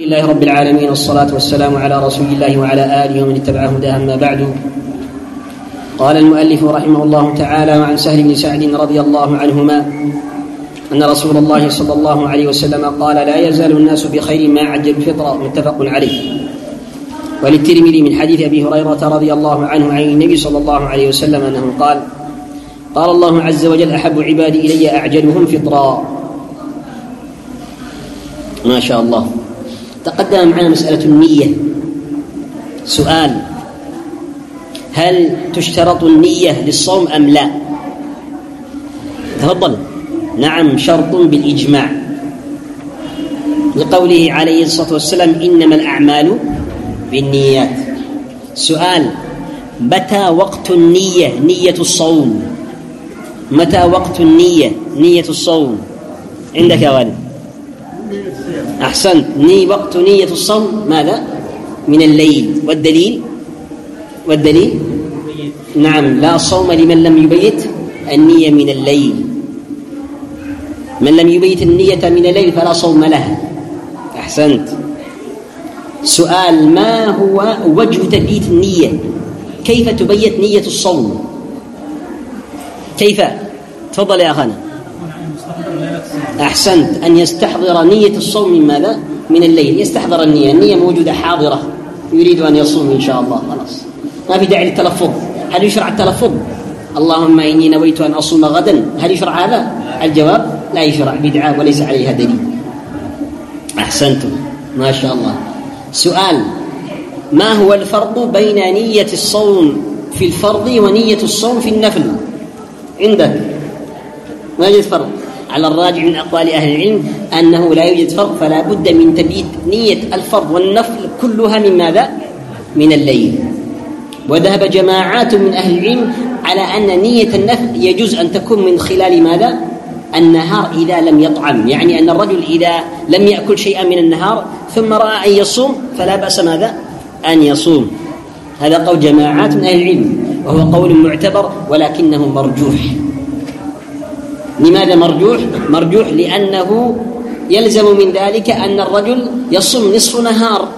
لله رب العالمين والصلاة والسلام على رسول الله وعلى آله ومن اتبع هداه أما بعد. قال المؤلف رحمه الله تعالى وعن سهل بن سعد رضي الله عنهما أن رسول الله صلى الله عليه وسلم قال لا يزال الناس بخير ما عجل الفطرة. متفق عليه. وللترمذي من حديث أبي هريرة رضي الله عنه عن النبي صلى الله عليه وسلم أنه قال قال الله عز وجل أحب عبادي إلي أعجلهم فطرا. ما شاء الله. تقدم معنا مسألة النية. سؤال. هل تشترط النية للصوم أم لا؟ تفضل. نعم شرط بالإجماع. لقوله عليه الصلاة والسلام إنما الأعمال بالنيات. سؤال. متى وقت النية؟ نية الصوم. متى وقت النية؟ نية الصوم. عندك يا والد. أحسنت ني وقت نية الصوم. ماذا؟ من الليل. والدليل؟ والدليل؟ نعم. لا صوم لمن لم يبيت النية من الليل. من لم يبيت النية من الليل فلا صوم لها أحسنت. سؤال ما هو وجه تبييت النية؟ كيف تبيت نية الصوم؟ كيف؟ تفضل يا أخانا. أحسنت أن يستحضر نية الصوم من ماذا؟ من الليل. يستحضر النية. النية موجودة حاضرة. يريد أن يصوم إن شاء الله. خلاص. ما في داعي للتلفظ. هل يشرع التلفظ؟ اللهم إني نويت أن أصوم غدا. هل يشرع هذا؟ الجواب لا يشرع. بدعة وليس عليها دليل. أحسنتم ما شاء الله. سؤال. ما هو الفرق بين نية الصوم في الفرض ونية الصوم في النفل؟ عندك. ما يوجد فرق على الراجع من أقوال أهل العلم أنه لا يوجد فرق فلا بد من تبييت نية الفرض والنفل كلها من ماذا؟ من الليل وذهب جماعات من أهل العلم على أن نية النفل يجوز أن تكون من خلال ماذا؟ النهار إذا لم يطعم يعني أن الرجل إذا لم يأكل شيئا من النهار ثم رأى أن يصوم فلا بأس ماذا؟ أن يصوم هذا قول جماعات من أهل العلم وهو قول معتبر ولكنه مرجوح لماذا مرجوح؟ مرجوح لأنه يلزم من ذلك أن الرجل يصوم نصف نهار.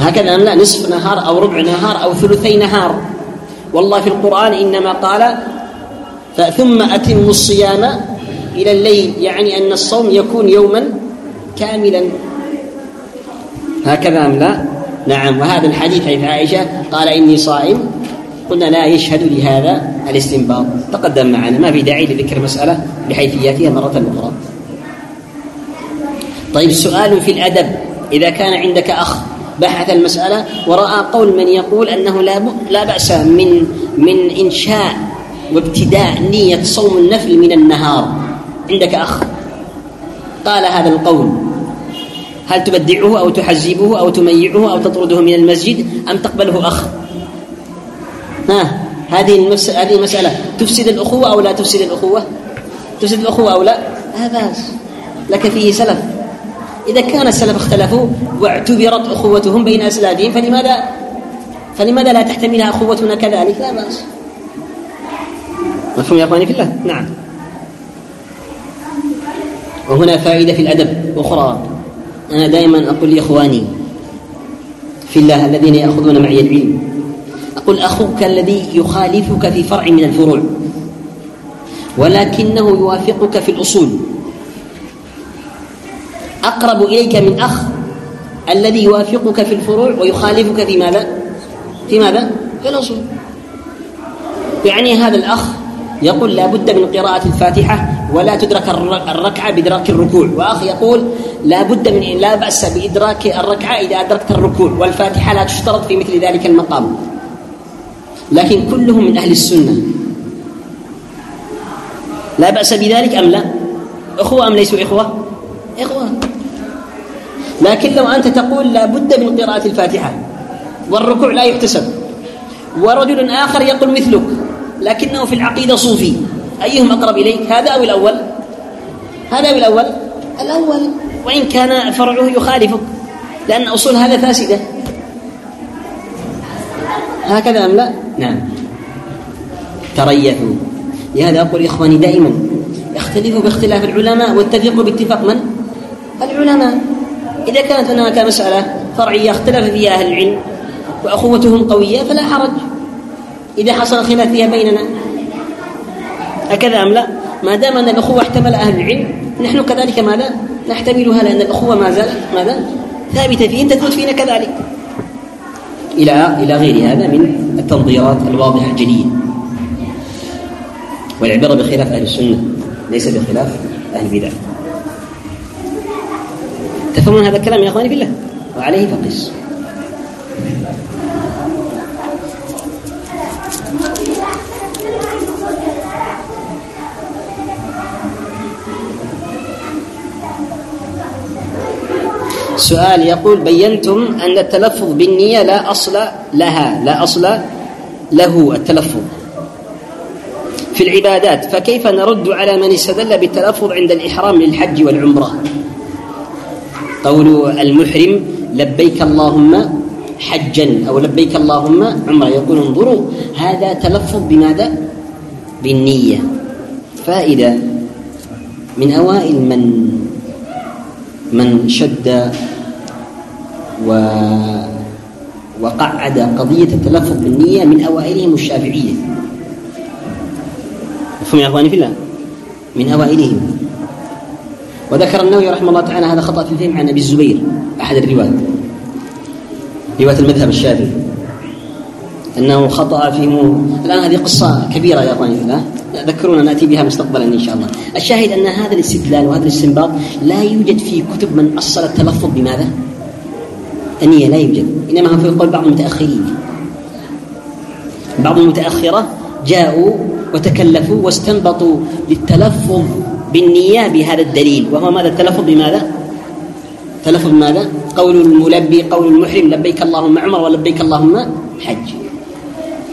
هكذا أم لا نصف نهار أو ربع نهار أو ثلثي نهار. والله في القرآن إنما قال ثم أتم الصيام إلى الليل. يعني أن الصوم يكون يوما كاملا. هكذا أم لا نعم. وهذا الحديث عن عائشة قال إني صائم قلنا لا يشهد لهذا الاستنباط. تقدم معنا. ما في داعي لذكر مسألة بحيثياتها مرة أخرى. طيب سؤال في الأدب. إذا كان عندك أخ بحث المسألة ورأى قول من يقول أنه لا لا بأس من من إنشاء وابتداء نية صوم النفل من النهار. عندك أخ؟ قال هذا القول. هل تبدعه أو تحزبه أو تميعه أو تطرده من المسجد أم تقبله أخ؟ ها هذه المس... هذه المسألة تفسد الأخوة أو لا تفسد الأخوة؟ تفسد الأخوة أو لا؟ هذا لك فيه سلف. إذا كان السلف اختلفوا واعتبرت أخوتهم بين أسلافهم فلماذا؟ فلماذا لا تحتملها أخوتنا كذلك؟ لا بأس. مفهوم يا أخواني في الله؟ نعم. وهنا فائدة في الأدب أخرى. أنا دائما أقول لإخواني في الله الذين يأخذون معي العلم قل أخوك الذي يخالفك في فرع من الفروع ولكنه يوافقك في الأصول أقرب إليك من أخ الذي يوافقك في الفروع ويخالفك في ماذا؟ في ماذا؟ في الأصول يعني هذا الأخ يقول لا بد من قراءة الفاتحة ولا تدرك الركعة بإدراك الركوع وأخ يقول لا بد من لا بأس بإدراك الركعة إذا أدركت الركوع والفاتحة لا تشترط في مثل ذلك المقام لكن كلهم من أهل السنة. لا بأس بذلك أم لا؟ إخوة أم ليسوا إخوة؟ إخوة. لكن لو أنت تقول لا بد من قراءة الفاتحة. والركوع لا يحتسب. ورجل آخر يقول مثلك لكنه في العقيدة صوفي. أيهم أقرب إليك؟ هذا أو الأول؟ هذا أو الأول؟ الأول. وإن كان فرعه يخالفك. لأن أصول هذا فاسدة. هكذا أم لا نعم تريثوا لهذا أقول إخواني دائما اختلفوا باختلاف العلماء واتفقوا باتفاق من؟ العلماء إذا كانت هناك مسألة فرعية اختلف فيها أهل العلم وأخوتهم قوية فلا حرج إذا حصل خلاف فيها بيننا هكذا أم لا؟ ما دام أن الأخوة احتمل أهل العلم نحن كذلك ماذا؟ نحتملها لأن الأخوة ما زالت ماذا؟ ثابتة فيه أنت تثبت فينا كذلك إلى إلى غير هذا من التنظيرات الواضحة الجلية والعبارة بخلاف أهل السنة ليس بخلاف أهل البدع. تفهمون هذا الكلام يا أخواني بالله؟ وعليه فقس. سؤال يقول بينتم أن التلفظ بالنية لا أصل لها لا أصل له التلفظ في العبادات فكيف نرد على من استدل بالتلفظ عند الإحرام للحج والعمرة؟ قول المحرم لبيك اللهم حجا أو لبيك اللهم عمرة يقول انظروا هذا تلفظ بماذا؟ بالنية. فائدة من أوائل من من شد و وقعد قضية التلفظ بالنية من أوائلهم الشافعية. مفهوم يا أخواني في الله؟ من أوائلهم. وذكر النووي رحمه الله تعالى هذا خطأ في الفهم عن أبي الزبير أحد الرواة. رواة المذهب الشافعي. أنه خطأ فيه الآن هذه قصة كبيرة يا أخواني في الله. ذكرونا نأتي بها مستقبلا إن شاء الله. الشاهد أن هذا الاستدلال وهذا الاستنباط لا يوجد في كتب من أصل التلفظ بماذا؟ النية لا يوجد، إنما هو في قول بعض المتأخرين. بعض المتأخرة جاءوا وتكلفوا واستنبطوا للتلفظ بالنية بهذا الدليل وهو ماذا التلفظ بماذا؟ تلفظ ماذا؟ قول الملبي قول المحرم لبيك اللهم عمر ولبيك اللهم حج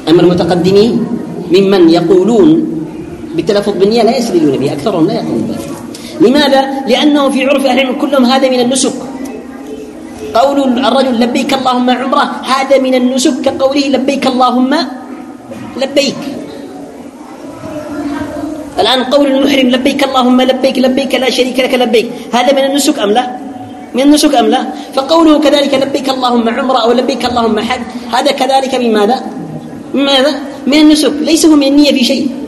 أما المتقدمين ممن يقولون بالتلفظ بالنية لا يسريون به أكثرهم لا يقومون به لماذا؟ لأنه في عرف أهل العلم كلهم هذا من النسك. قول الرجل لبيك اللهم عمره هذا من النسك كقوله لبيك اللهم لبيك. الآن قول المحرم لبيك اللهم لبيك لبيك لا شريك لك لبيك. هذا من النسك أم لا؟ من النسك أم لا؟ فقوله كذلك لبيك اللهم عمره أو لبيك اللهم حج هذا كذلك من ماذا؟ ماذا؟ من النسك ليس هو من النية في شيء.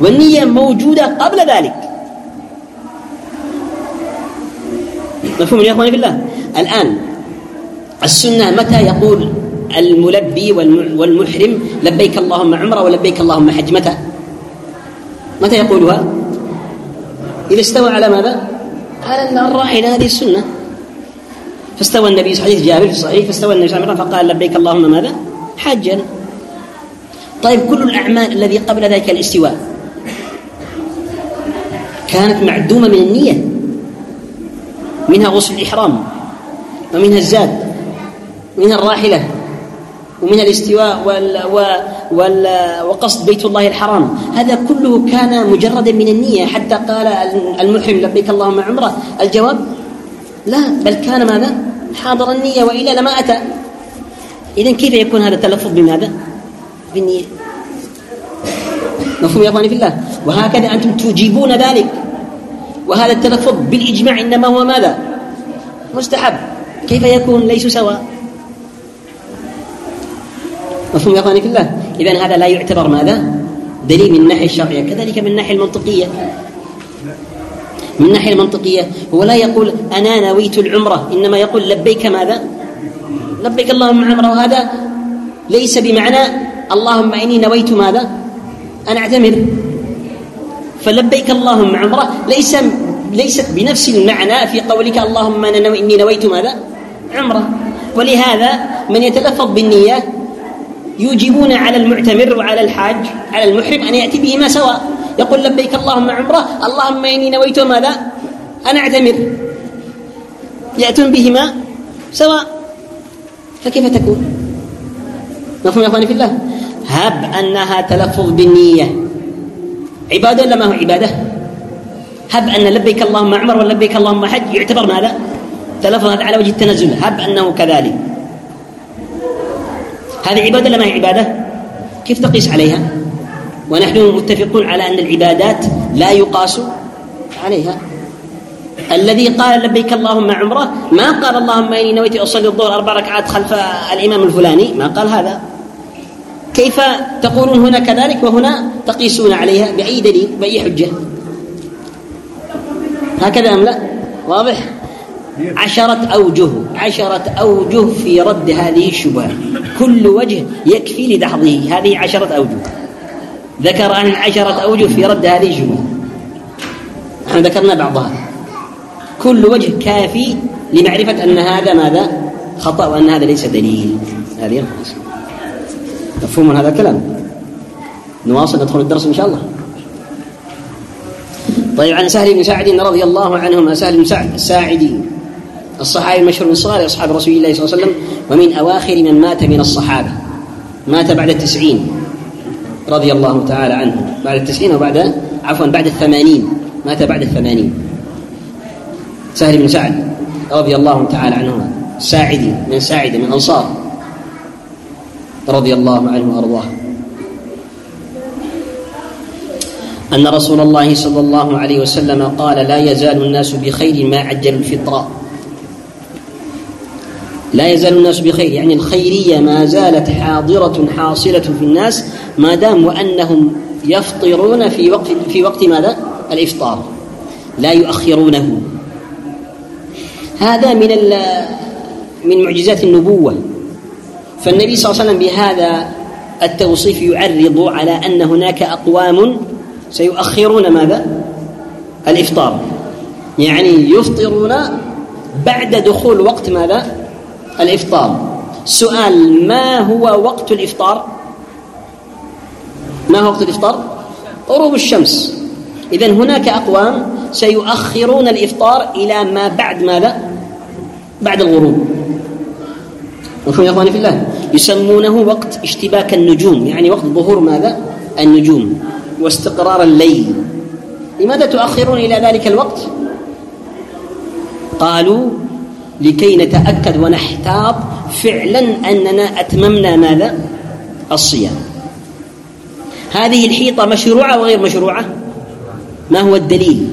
والنية موجودة قبل ذلك مفهوم يا إخواني بالله الآن السنة متى يقول الملبي والمحرم لبيك اللهم عمره ولبيك اللهم حج متى؟ متى يقولها؟ إذا استوى على ماذا؟ على الراحله هذه السنة فاستوى النبي صحيح حديث جابر في الصحيح فاستوى النبي صلى الله عليه وسلم فقال لبيك اللهم ماذا؟ حجا طيب كل الأعمال الذي قبل ذلك الاستواء كانت معدومة من النية. منها غسل الإحرام ومنها الزاد ومنها الراحلة ومنها الاستواء وال وال وقصد بيت الله الحرام. هذا كله كان مجردا من النية. حتى قال المحرم لبيك اللهم عمره. الجواب لا بل كان ماذا؟ حاضر النية وإلا لما أتى. إذا كيف يكون هذا التلفظ بماذا؟ بالنية. مفهوم يا إخواني في الله. وهكذا أنتم تجيبون ذلك. وهذا التلفظ بالإجماع إنما هو ماذا؟ مستحب. كيف يكون ليسوا سواء؟ مفهوم يا إخواني في الله. اذا هذا لا يعتبر ماذا؟ دليل من الناحية الشرعية. كذلك من الناحية المنطقية. من الناحية المنطقية. هو لا يقول أنا نويت العمرة. إنما يقول لبيك ماذا؟ لبيك اللهم عمرة. وهذا ليس بمعنى اللهم إني نويت ماذا؟ أن أعتمر فلبيك اللهم عمرة ليس ليست بنفس المعنى في قولك اللهم أنا نو... إني نويت ماذا؟ عمرة ولهذا من يتلفظ بالنية يوجبون على المعتمر وعلى الحاج على المحرم أن يأتي بهما سواء. يقول لبيك اللهم عمرة اللهم إني نويت ماذا؟ أنا أعتمر. يأتون بهما سواء. فكيف تكون؟ مفهوم يا أخواني في الله؟ هب أنها تلفظ بالنية. عبادة ولا ما هو عبادة؟ هب أن لبيك اللهم عمر ولبيك اللهم حج يعتبر ماذا؟ تلفظ على وجه التنزل. هب أنه كذلك. هذه عبادة ولا ما هي عبادة؟ كيف تقيس عليها؟ ونحن متفقون على أن العبادات لا يقاس عليها. الذي قال لبيك اللهم عمره ما قال اللهم إني نويت أصلي الظهر أربع ركعات خلف الإمام الفلاني؟ ما قال هذا. كيف تقولون هنا كذلك وهنا تقيسون عليها بأي دليل بأي حجة؟ هكذا أم لا؟ واضح؟ عشرة أوجه عشرة أوجه في رد هذه الشبهة. كل وجه يكفي لدحضه هذه عشرة أوجه. ذكر عن عشرة أوجه في رد هذه الشبهة. نحن ذكرنا بعضها. كل وجه كافي لمعرفة أن هذا ماذا؟ خطأ وأن هذا ليس دليل. هذه الخلاصة مفهوم من هذا الكلام. نواصل ندخل الدرس إن شاء الله. طيب عن سهل بن سعد رضي الله عنهما. سهل بن سعد الساعدي الصحابي المشهور من صغار أصحاب رسول الله صلى الله عليه وسلم ومن أواخر من مات من الصحابة. مات بعد التسعين رضي الله تعالى عنه. بعد التسعين وبعد عفوا بعد الثمانين. مات بعد الثمانين. سهل بن سعد رضي الله تعالى عنهما. ساعدي من ساعد من أنصار. رضي الله عنه وارضاه ان رسول الله صلى الله عليه وسلم قال لا يزال الناس بخير ما عجلوا الفطره لا يزال الناس بخير يعني الخيريه ما زالت حاضره حاصله في الناس ما دام وانهم يفطرون في وقت في وقت ماذا؟ الافطار لا يؤخرونه هذا من من معجزات النبوه فالنبي صلى الله عليه وسلم بهذا التوصيف يعرض على أن هناك أقوام سيؤخرون ماذا؟ الإفطار. يعني يفطرون بعد دخول وقت ماذا؟ الإفطار. سؤال ما هو وقت الإفطار؟ ما هو وقت الإفطار؟ غروب الشمس. إذا هناك أقوام سيؤخرون الإفطار إلى ما بعد ماذا؟ بعد الغروب. مفهوم يا إخواني في الله. يسمونه وقت اشتباك النجوم. يعني وقت ظهور ماذا؟ النجوم. واستقرار الليل. لماذا تؤخرون إلى ذلك الوقت؟ قالوا لكي نتأكد ونحتاط فعلا أننا أتممنا ماذا؟ الصيام. هذه الحيطة مشروعة وغير مشروعة؟ ما هو الدليل؟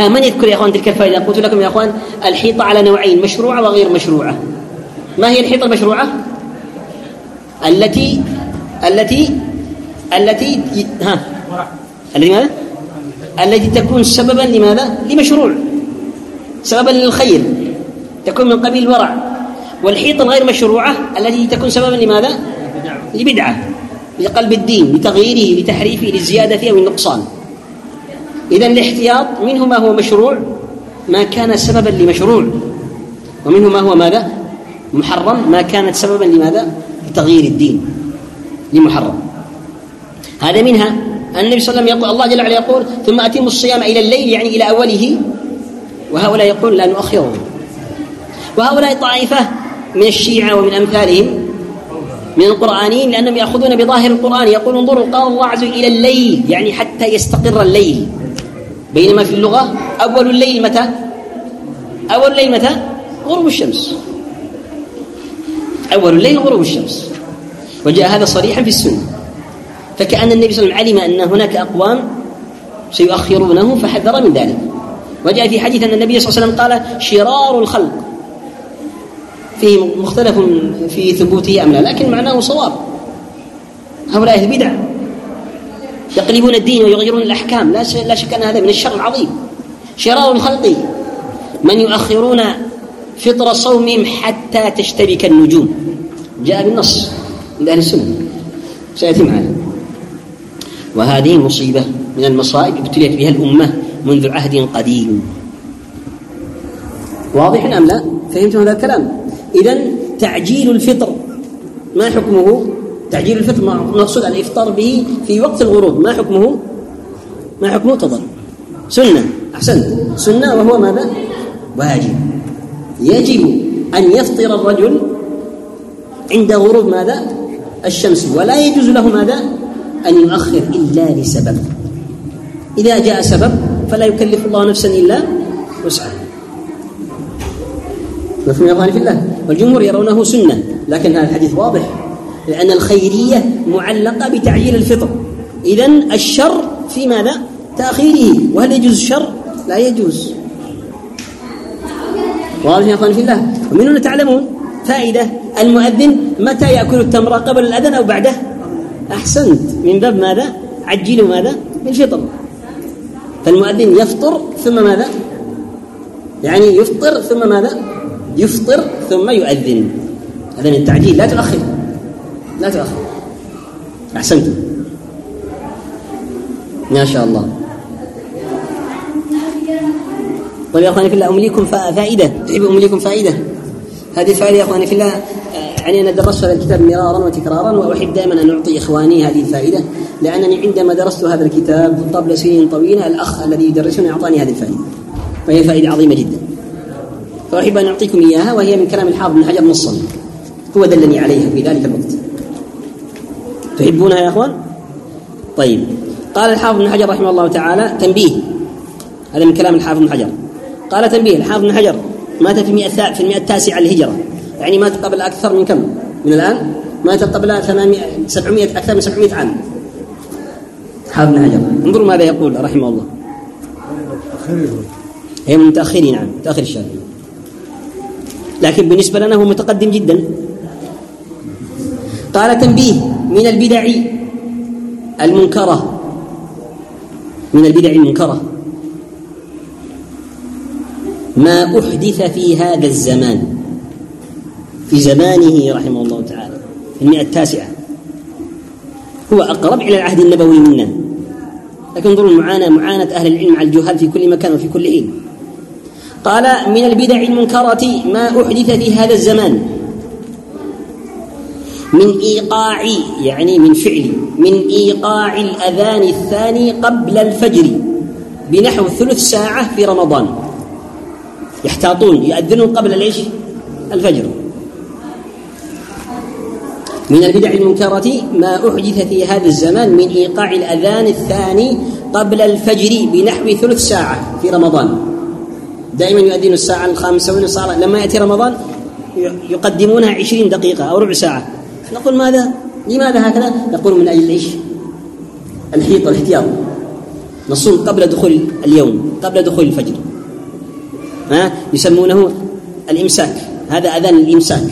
ها من يذكر يا إخوان تلك الفائدة؟ قلت لكم يا إخوان الحيطة على نوعين مشروعة وغير مشروعة. ما هي الحيطة المشروعة؟ التي التي التي ها. التي ماذا؟ التي تكون سببا لماذا؟ لمشروع. سببا للخير. تكون من قبيل الورع. والحيطة الغير مشروعة التي تكون سببا لماذا؟ لبدعة. لقلب الدين لتغييره لتحريفه لزيادته أو النقصان إذا الاحتياط منه ما هو مشروع ما كان سببا لمشروع. ومنه ما هو ماذا؟ محرم ما كانت سببا لماذا؟ لتغيير الدين لمحرم. هذا منها أن النبي صلى الله عليه وسلم يقول الله جل وعلا يقول ثم أتم الصيام إلى الليل يعني إلى أوله. وهؤلاء يقول لا نؤخره وهؤلاء طائفة من الشيعة ومن أمثالهم من القرآنيين لأنهم يأخذون بظاهر القرآن يقول انظروا قال الله عز وجل إلى الليل. يعني حتى يستقر الليل. بينما في اللغة أول الليل متى؟ أول الليل متى؟ غروب الشمس. أول الليل غروب الشمس. وجاء هذا صريحا في السنة فكأن النبي صلى الله عليه وسلم علم أن هناك أقوام سيؤخرونه فحذر من ذلك. وجاء في حديث أن النبي صلى الله عليه وسلم قال شرار الخلق. فيه مختلف في ثبوته أم لا لكن معناه صواب. هؤلاء البدع يقلبون الدين ويغيرون الأحكام. لا شك أن هذا من الشر العظيم. شرار الخلق. من يؤخرون فطر صومهم حتى تشتبك النجوم جاء بالنص من أهل السنة سيأتي معنا وهذه مصيبة من المصائب ابتليت بها الأمة منذ عهد قديم واضح أم لا؟ فهمتم هذا الكلام؟ إذا تعجيل الفطر ما حكمه؟ تعجيل الفطر مقصود الإفطار به في وقت الغروب ما حكمه؟ ما حكمه تظن سنة أحسنت سنة وهو ماذا؟ واجب يجب أن يفطر الرجل عند غروب ماذا؟ الشمس. ولا يجوز له ماذا؟ أن يؤخر إلا لسبب. إذا جاء سبب فلا يكلف الله نفسا إلا وسعها. مفهوم يا أخواني في الله؟ والجمهور يرونه سنة لكن هذا الحديث واضح لأن الخيرية معلقة بتعجيل الفطر. اذا الشر في ماذا؟ تأخيره. وهل يجوز الشر؟ لا يجوز. واضح يا أخوان في الله. ومن هنا تعلمون فائدة المؤذن متى يأكل التمره قبل الأذان أو بعده؟ أحسنت. من باب ماذا؟ عجلوا ماذا الفطر فالمؤذن يفطر ثم ماذا؟ يعني يفطر ثم ماذا؟ يفطر ثم يؤذن. هذا من التعجيل. لا تؤخر. لا تؤخر. احسنت ما شاء الله. طيب يا إخواني في الله أمليكم فائدة. تحب أمليكم فائدة. هذه الفائده يا إخواني في الله. آه، يعني أنا درست هذا الكتاب مرارا وتكرارا واحب دائما أن اعطي إخواني هذه الفائدة. لأنني عندما درست هذا الكتاب قبل سنين طويلة الأخ الذي يدرسني أعطاني هذه الفائدة. فهي فائدة عظيمة جدا. فأحب أن أعطيكم إياها وهي من كلام الحافظ بن حجر نصا. هو دلني عليها في ذلك الوقت. تحبونها يا إخوان؟ طيب. قال الحافظ بن حجر رحمه الله تعالى تنبيه. هذا من كلام الحافظ بن حجر. قال تنبيه الحافظ بن حجر مات في المئة في المئة التاسعة للهجرة. يعني مات قبل أكثر من كم؟ من الآن؟ مات قبل 800 700 أكثر من 700 عام. حافظ بن حجر. انظروا ماذا يقول رحمه الله. هي من متأخرين نعم متأخر الشافعي. لكن بالنسبة لنا هو متقدم جدا. قال تنبيه من البدع المنكرة. من البدع المنكرة. ما أحدث في هذا الزمان. في زمانه رحمه الله تعالى. في المئة التاسعة. هو أقرب إلى العهد النبوي منا. لكن انظروا المعاناة معاناة أهل العلم على الجهال في كل مكان وفي كل حين. قال من البدع المنكرة ما أحدث في هذا الزمان. من إيقاع يعني من فعل. من إيقاع الأذان الثاني قبل الفجر. بنحو ثلث ساعة في رمضان. يحتاطون يأذنون قبل العيش الفجر. من البدع المنكرة ما أحدث في هذا الزمان من إيقاع الأذان الثاني قبل الفجر بنحو ثلث ساعة في رمضان. دائما يؤذن الساعة الخامسة والنصارى لما يأتي رمضان يقدمونها عشرين دقيقة أو ربع ساعة. نقول ماذا؟ لماذا هكذا؟ نقول من أجل إيش؟ الحيط والاحتياط. نصوم قبل دخول اليوم قبل دخول الفجر. يسمونه الإمساك. هذا أذان الإمساك.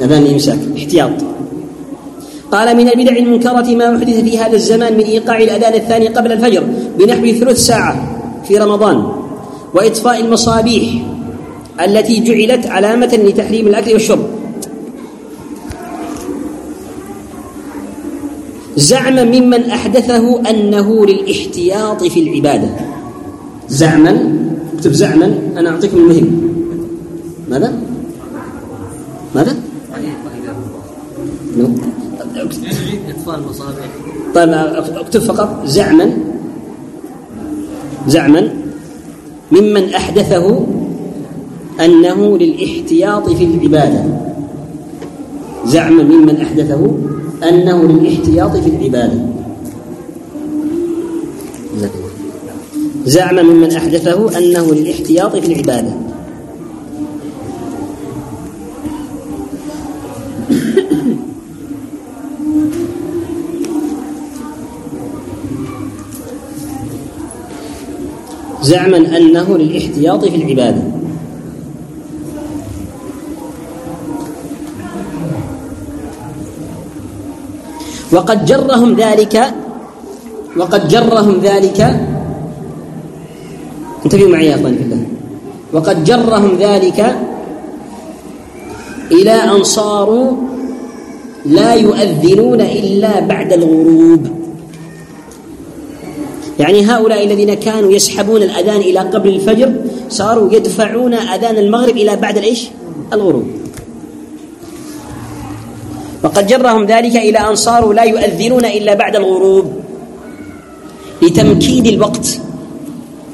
أذان الإمساك. احتياط. قال من البدع المنكرة ما أحدث في هذا الزمان من إيقاع الأذان الثاني قبل الفجر بنحو ثلث ساعة في رمضان وإطفاء المصابيح التي جعلت علامة لتحريم الأكل والشرب. زعما ممن أحدثه أنه للإحتياط في العبادة. زعما اكتب زعما أنا اعطيكم المهم. ماذا؟ ماذا؟ طيب أكتب فقط زعما. زعما. ممن أحدثه أنه للاحتياط في العبادة. زعما ممن أحدثه أنه للاحتياط في العبادة. زعم ممن أحدثه أنه للاحتياط في العبادة. زعما أنه للاحتياط في العبادة. وقد جرهم ذلك وقد جرهم ذلك انتبهوا معي يا اخوان الله وقد جرهم ذلك إلى ان صاروا لا يؤذنون الا بعد الغروب۔ يعني هؤلاء الذين كانوا يسحبون الأذان إلى قبل الفجر صاروا يدفعون أذان المغرب إلى بعد الايش؟ الغروب۔ وقد جرهم ذلك إلى أن صاروا لا يؤذنون إلا بعد الغروب۔ لتمكين الوقت۔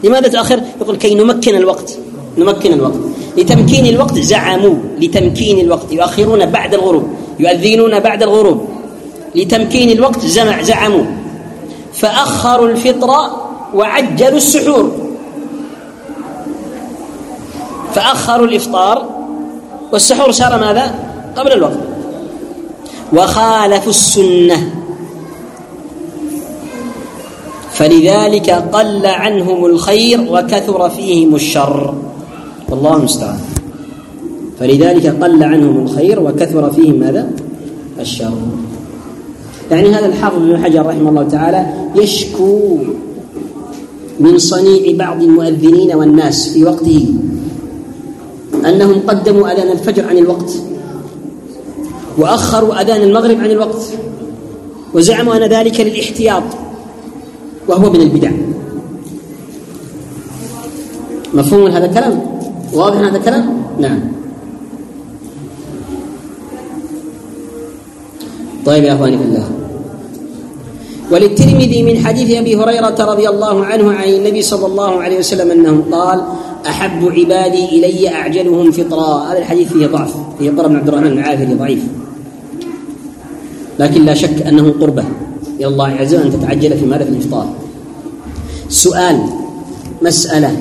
لماذا تأخر؟ يقول كي نمكن الوقت. نمكن الوقت. لتمكين الوقت زعموا. لتمكين الوقت. يؤخرون بعد الغروب. يؤذنون بعد الغروب. لتمكين الوقت زمع زعموا. فأخروا الفطرة وعجلوا السحور. فأخروا الإفطار والسحور صار ماذا؟ قبل الوقت. وخالفوا السنة. فلذلك قل عنهم الخير وكثر فيهم الشر. والله المستعان. فلذلك قل عنهم الخير وكثر فيهم ماذا؟ الشر. يعني هذا الحافظ بن حجر رحمه الله تعالى يشكو من صنيع بعض المؤذنين والناس في وقته أنهم قدموا أذان الفجر عن الوقت وأخروا أذان المغرب عن الوقت وزعموا أن ذلك للاحتياط. وهو من البدع. مفهوم هذا الكلام؟ واضح هذا الكلام؟ نعم. طيب يا أخواني في الله. وللترمذي من حديث أبي هريرة رضي الله عنه عن النبي صلى الله عليه وسلم أنه قال أحب عبادي إلي أعجلهم فطرا هذا الحديث فيه ضعف فيه ضرب بن عبد الرحمن العافري ضعيف. لكن لا شك أنه قربة. إلى الله عز وجل أن تتعجل في ماله الإفطار. سؤال مسألة.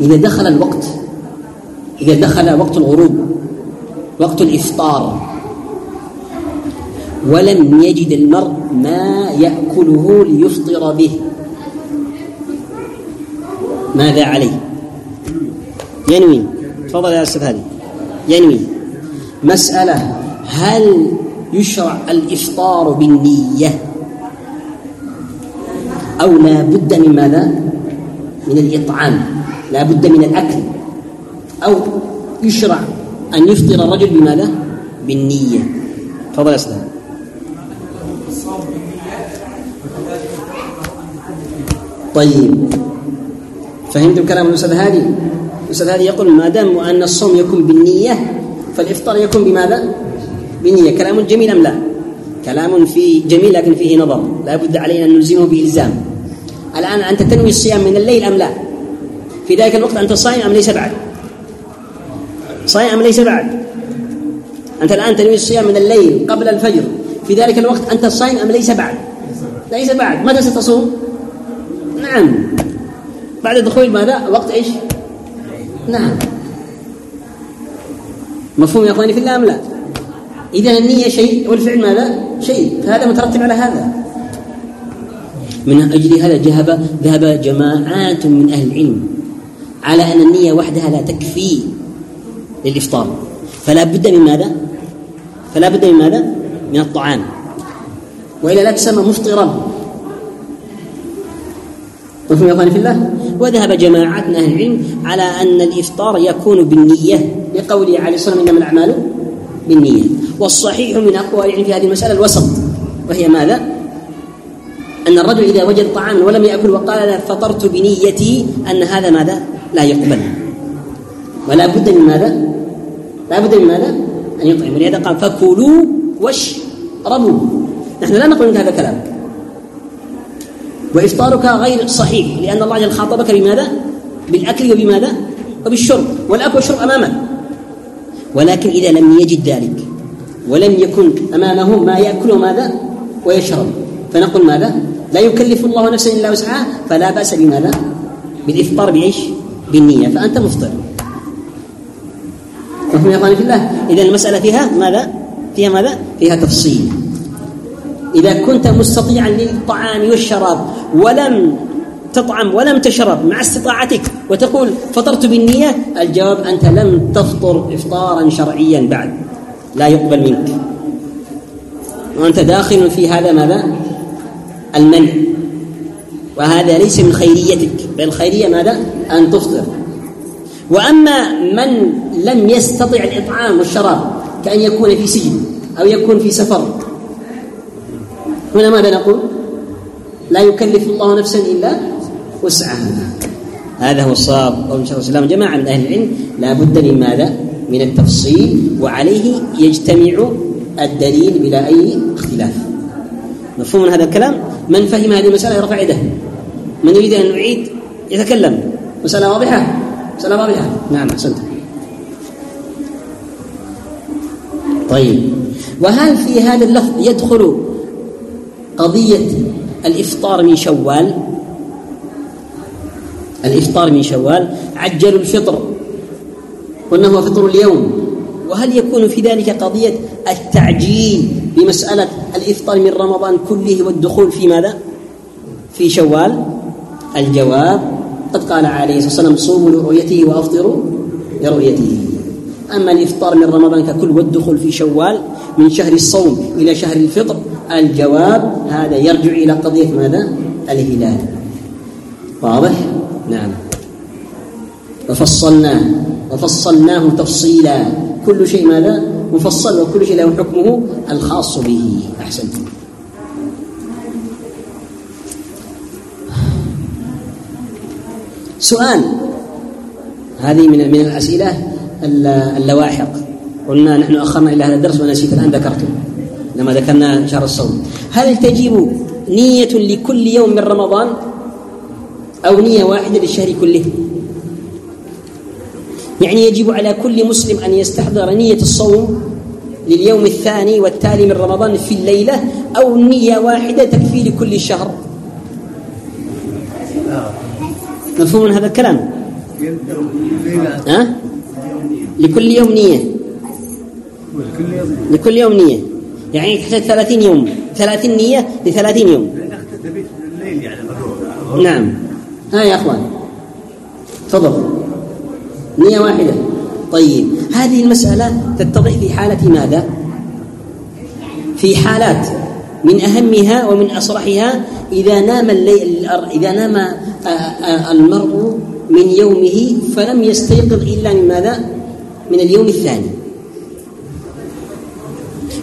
إذا دخل الوقت إذا دخل وقت الغروب وقت الإفطار ولم يجد المرء ما يأكله ليفطر به ماذا عليه؟ ينوي. تفضل يا أستاذ هذه ينوي. مسألة هل يشرع الإفطار بالنية أو لا بد من ماذا؟ من الإطعام لا بد من الأكل أو يشرع أن يفطر الرجل بماذا؟ بالنية تفضل أسلام طيب فهمتم كلام الأستاذ هادي؟ الأستاذ هادي يقول ما دام أن الصوم يكون بالنية فالإفطار يكون بماذا؟ بالنية كلام جميل أم لا؟ كلام فيه جميل لكن فيه نظر. لا بد علينا أن نلزمه بإلزام. الآن أنت تنوي الصيام من الليل أم لا؟ في ذلك الوقت أنت صائم أم ليس بعد؟ صائم أم ليس بعد؟ أنت الآن تنوي الصيام من الليل قبل الفجر. في ذلك الوقت أنت صائم أم ليس بعد؟ ليس بعد. متى ستصوم؟ نعم. بعد دخول ماذا؟ وقت إيش؟ نعم. مفهوم يا أخواني في الله أم لا؟ إذا النية شيء والفعل ماذا؟ شيء. فهذا مترتب على هذا. من أجل هذا ذهب ذهب جماعات من أهل العلم على أن النية وحدها لا تكفي للإفطار. فلا بد من ماذا؟ فلا بد من ماذا؟ من الطعام. وإلا لا تسمى مفطرا. وفي يا في الله؟ وذهب جماعات من أهل العلم على أن الإفطار يكون بالنية. لقوله عليه الصلاة والسلام إنما الأعمال بالنية والصحيح من أقوى العلم في هذه المسألة الوسط وهي ماذا؟ أن الرجل إذا وجد طعاما ولم يأكل وقال فطرت بنيتي أن هذا ماذا؟ لا يقبل ولا بد من ماذا؟ لا بد من ماذا؟ أن يطعم ولهذا قال فكلوا واشربوا نحن لا نقول هذا الكلام وإفطارك غير صحيح لأن الله جل خاطبك بماذا؟ بالأكل وبماذا؟ وبالشرب والأكل والشرب أمامك ولكن إذا لم يجد ذلك ولم يكن أمامه ما يأكل ماذا؟ ويشرب. فنقول ماذا؟ لا يكلف الله نفسا إلا وسعها فلا بأس بماذا؟ بالإفطار بإيش؟ بالنية. فأنت مفطر. مفهوم يا أخواني في الله؟ إذا المسألة فيها ماذا؟ فيها ماذا؟ فيها تفصيل. إذا كنت مستطيعا للطعام والشراب ولم تطعم ولم تشرب مع استطاعتك وتقول فطرت بالنية الجواب أنت لم تفطر إفطارا شرعيا بعد لا يقبل منك وأنت داخل في هذا ماذا؟ المنع وهذا ليس من خيريتك بل خيرية ماذا؟ أن تفطر وأما من لم يستطع الإطعام والشراب كأن يكون في سجن أو يكون في سفر هنا ماذا نقول؟ لا يكلف الله نفسا إلا وسعهما هذا هو الصواب قول شيخ الإسلام جماعة من أهل العلم لا بد من ماذا؟ من التفصيل وعليه يجتمع الدليل بلا أي اختلاف. مفهوم من هذا الكلام؟ من فهم هذه المسألة يرفع يده. من يريد أن يعيد يتكلم. مسألة واضحة؟ مسألة واضحة. نعم أحسنت. طيب وهل في هذا اللفظ يدخل قضية الإفطار من شوال؟ الإفطار من شوال عجلوا الفطر قلنا هو فطر اليوم وهل يكون في ذلك قضية التعجيل بمسألة الإفطار من رمضان كله والدخول في ماذا؟ في شوال الجواب قد قال عليه الصلاة والسلام صوموا لرؤيته وأفطروا لرؤيته أما الإفطار من رمضان ككل والدخول في شوال من شهر الصوم إلى شهر الفطر الجواب هذا يرجع إلى قضية ماذا؟ الهلال واضح؟ نعم. وفصلناه وفصلناه تفصيلا. كل شيء ماذا؟ مفصل وكل شيء له حكمه الخاص به. أحسنت سؤال. هذه من من الأسئلة اللواحق. قلنا نحن أخرنا إلى هذا الدرس ونسيت الآن ذكرته لما ذكرنا شهر الصوم. هل تجب نية لكل يوم من رمضان؟ أو نية واحدة للشهر كله. يعني يجب على كل مسلم أن يستحضر نية الصوم لليوم الثاني والتالي من رمضان في الليلة أو نية واحدة تكفي لكل شهر. مفهوم هذا الكلام؟ ها؟ أه؟ لكل يوم نية. لكل يوم نية. يعني تحتاج 30 يوم. 30 نية ل 30 يوم نعم. ها يا أخوان. تفضل. نية واحدة. طيب. هذه المسألة تتضح في حالة ماذا؟ في حالات من أهمها ومن أصرحها إذا نام الليل إذا نام آه، آه، المرء من يومه فلم يستيقظ إلا من ماذا؟ من اليوم الثاني.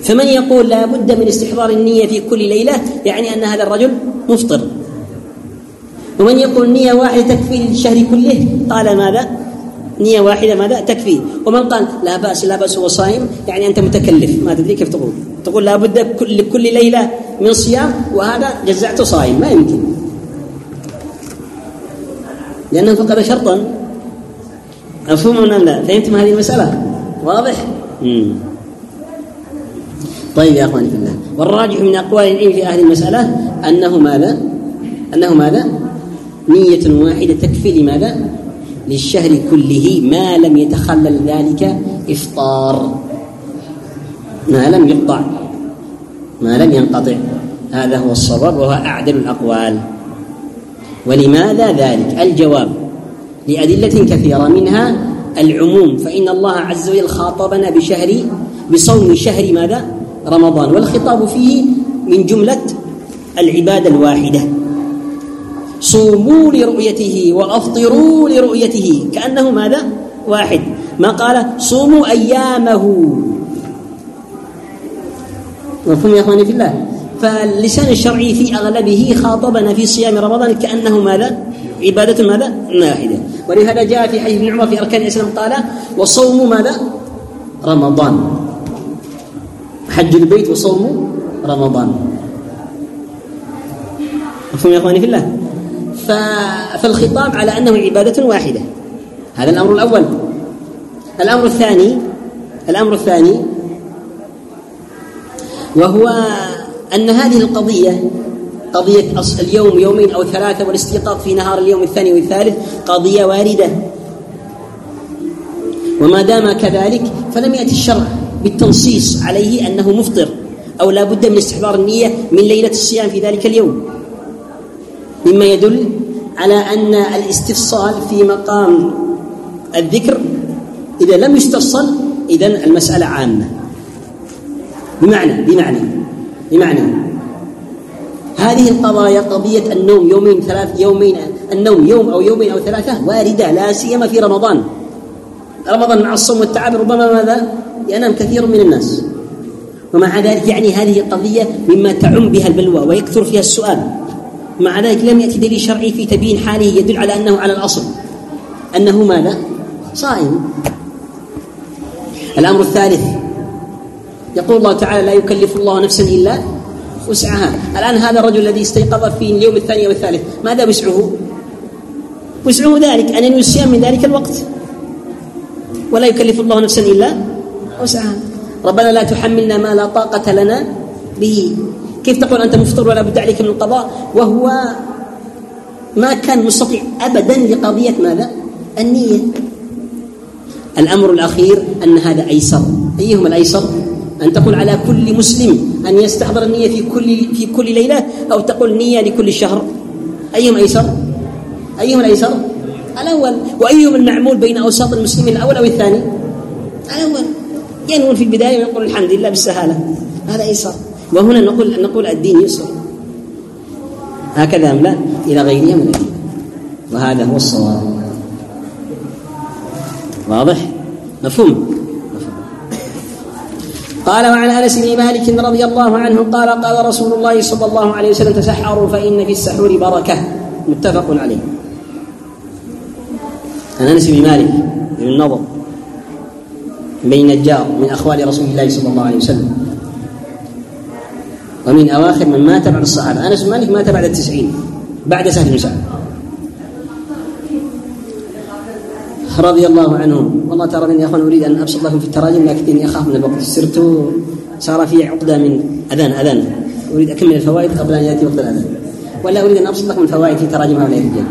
فمن يقول لا بد من استحضار النية في كل ليلة يعني أن هذا الرجل مفطر. ومن يقول نية واحدة تكفي للشهر كله قال ماذا؟ نية واحدة ماذا؟ تكفي. ومن قال لا بأس لا بأس هو صائم يعني أنت متكلف. ما تدري كيف تقول. تقول لا بد لكل ليلة من صيام وهذا جزعته صائم ما يمكن. لأنه فقد شرطا. مفهوم أن لا؟ فهمتم هذه المسألة؟ واضح؟ مم. طيب يا أخواني في الله. والراجح من أقوال العلم في أهل المسألة أنه ماذا؟ أنه ماذا؟ نية واحدة تكفي لماذا؟ للشهر كله ما لم يتخلل ذلك إفطار. ما لم يقطع. ما لم ينقطع. هذا هو الصواب وهو أعدل الأقوال. ولماذا ذلك؟ الجواب. لأدلة كثيرة. منها العموم. فإن الله عز وجل خاطبنا بشهر بصوم شهر ماذا؟ رمضان. والخطاب فيه من جملة العبادة الواحدة. صوموا لرؤيته وأفطروا لرؤيته. كأنه ماذا؟ واحد. ما قال؟ صوموا أيامه. مفهوم يا أخواني في الله. فاللسان الشرعي في أغلبه خاطبنا في صيام رمضان كأنه ماذا؟ عبادة ماذا؟ ناحدة ولهذا جاء في حديث ابن عمر في أركان الإسلام قال وصوم ماذا؟ رمضان. حج البيت وصوم رمضان. مفهوم يا أخواني في الله. فالخطاب على أنه عبادة واحدة. هذا الأمر الأول. الأمر الثاني الأمر الثاني وهو أن هذه القضية قضية اليوم يومين أو ثلاثة والاستيقاظ في نهار اليوم الثاني والثالث قضية واردة. وما دام كذلك فلم يأتي الشرع بالتنصيص عليه أنه مفطر أو لا بد من استحضار النية من ليلة الصيام في ذلك اليوم. مما يدل على أن الاستفصال في مقام الذكر إذا لم يستفصل إذن المسألة عامة. بمعنى بمعنى بمعنى. هذه القضايا قضية النوم يومين ثلاث يومين النوم يوم أو يومين أو ثلاثة واردة لا سيما في رمضان. رمضان مع الصوم والتعب ربما ماذا؟ ينام كثير من الناس. ومع ذلك يعني هذه القضية مما تعم بها البلوى ويكثر فيها السؤال. مع ذلك لم يأتي دليل شرعي في تبيين حاله يدل على أنه على الأصل. أنه ماذا؟ صائم. الأمر الثالث يقول الله تعالى لا يكلف الله نفسا إلا وسعها. الآن هذا الرجل الذي استيقظ في اليوم الثاني والثالث ماذا وسعه؟ وسعه ذلك أن ينوي الصيام من ذلك الوقت. ولا يكلف الله نفسا إلا وسعها. ربنا لا تحملنا ما لا طاقة لنا به. كيف تقول أنت مفطر ولا بد عليك من القضاء وهو ما كان مستطيع أبدا لقضية ماذا؟ النية. الأمر الأخير أن هذا أيسر. أيهما الأيسر؟ أن تقول على كل مسلم أن يستحضر النية في كل في كل ليلة أو تقول نية لكل شهر. أيهما أيسر أيهما الأيسر؟ الأول. وأيهما المعمول بين أوساط المسلمين؟ الأول أو الثاني؟ الأول. ينوون في البداية ويقول الحمد لله بالسهالة. هذا أيسر. وهنا نقول نقول الدين يسر. هكذا أم لا؟ إلى غيرها من الدين. وهذا هو الصواب. واضح؟ مفهوم, مفهوم. قال وعن أنس بن مالك رضي الله عنه قال قال رسول الله صلى الله عليه وسلم تسحروا فإن في السحور بركة. متفق عليه. عن أنس بن مالك بن النضر بن نجار من أخوال رسول الله صلى الله عليه وسلم. ومن أواخر من مات بعد الصحابة. أنس بن مالك مات بعد التسعين بعد سهل بن سعد. رضي الله عنه والله ترى من أخوان أريد أن أبسط لكم في التراجم لكني أخاف من الوقت سرت صار في عقدة من أذان أذان. أريد أكمل الفوائد قبل أن يأتي وقت الأذان. ولا أريد أن أبسط لكم الفوائد في تراجم هؤلاء الرجال.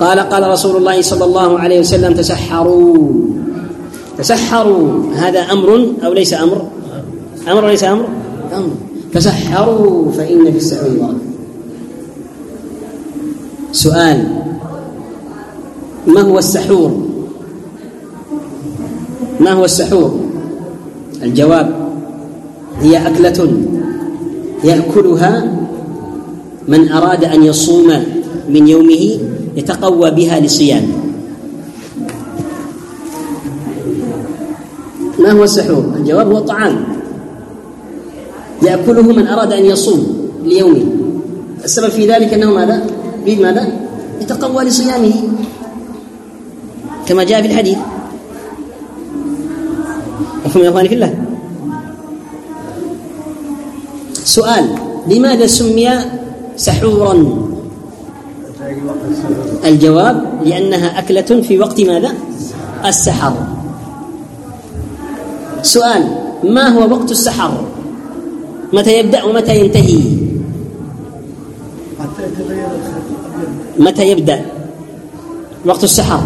قال قال رسول الله صلى الله عليه وسلم تسحروا. تسحروا. هذا أمر أو ليس أمر؟ أمر ليس أمر؟ الأمر. تسحروا فإن في السحر بركة سؤال. ما هو السحور؟ ما هو السحور؟ الجواب. هي أكلة يأكلها من أراد أن يصوم من يومه يتقوى بها لصيامه. ما هو السحور؟ الجواب هو الطعام. يأكله من أراد أن يصوم ليومه. السبب في ذلك أنه ماذا؟ يريد ماذا؟ يتقوى لصيامه. كما جاء في الحديث. مفهوم يا إخواني في الله؟ سؤال لماذا سمي سحورا؟ الجواب لأنها أكلة في وقت ماذا؟ السحر. سؤال ما هو وقت السحر؟ متى يبدأ ومتى ينتهي؟ متى يبدأ؟ وقت السحر.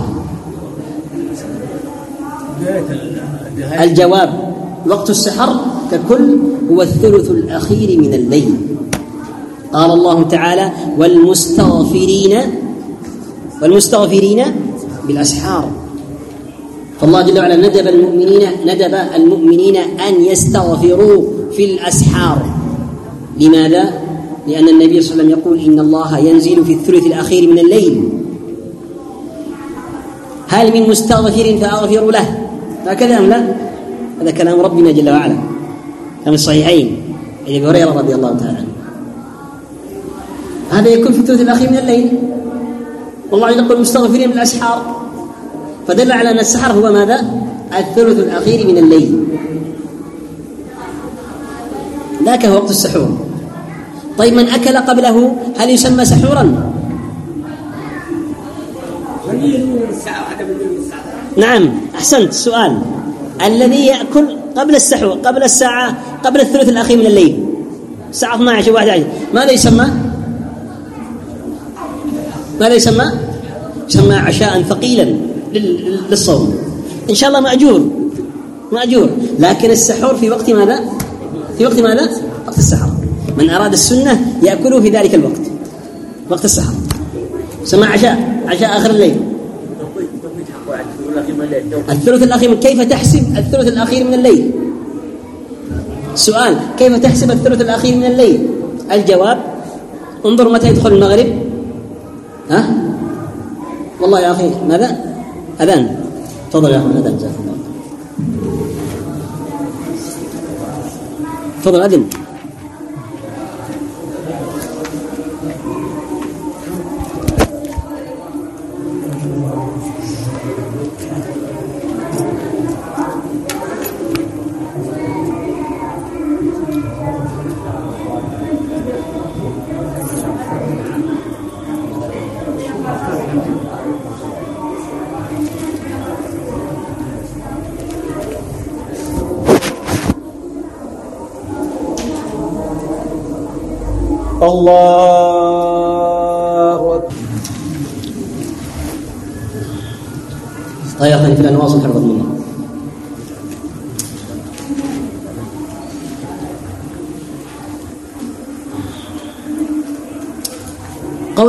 الجواب وقت السحر ككل هو الثلث الأخير من الليل. قال الله تعالى والمستغفرين والمستغفرين بالأسحار. فالله جل وعلا ندب المؤمنين ندب المؤمنين أن يستغفروا في الأسحار. لماذا؟ لأن النبي صلى الله عليه وسلم يقول إن الله ينزل في الثلث الأخير من الليل. هل من مستغفر فأغفر له؟ هكذا أم لا؟ هذا كلام ربنا جل وعلا. كلام الصحيحين عن أبي هريرة رضي الله تعالى عنه. هذا يكون في الثلث الأخير من الليل. والله يقول مستغفرين بالأسحار فدل على أن السحر هو ماذا؟ الثلث الأخير من الليل. ذاك هو وقت السحور. طيب من أكل قبله هل يسمى سحورا؟ نعم أحسنت سؤال. الذي يأكل قبل السحور قبل الساعة قبل الثلث الأخير من الليل. الساعة 12 و 11 ماذا يسمى؟ ماذا يسمى؟ يسمى عشاء ثقيلا للصوم. إن شاء الله مأجور مأجور. لكن السحور في وقت ماذا؟ في وقت ماذا؟ وقت السحر. من أراد السنة يأكله في ذلك الوقت. وقت السحر. سمع عشاء. عشاء آخر الليل. الثلث الأخير من كيف تحسب الثلث الأخير من الليل؟ سؤال. كيف تحسب الثلث الأخير من الليل؟ الجواب انظر متى يدخل المغرب. ها؟ والله يا أخي ماذا؟ أذان. تفضل يا أخي أذان؟ جزاك الله تفضل عدل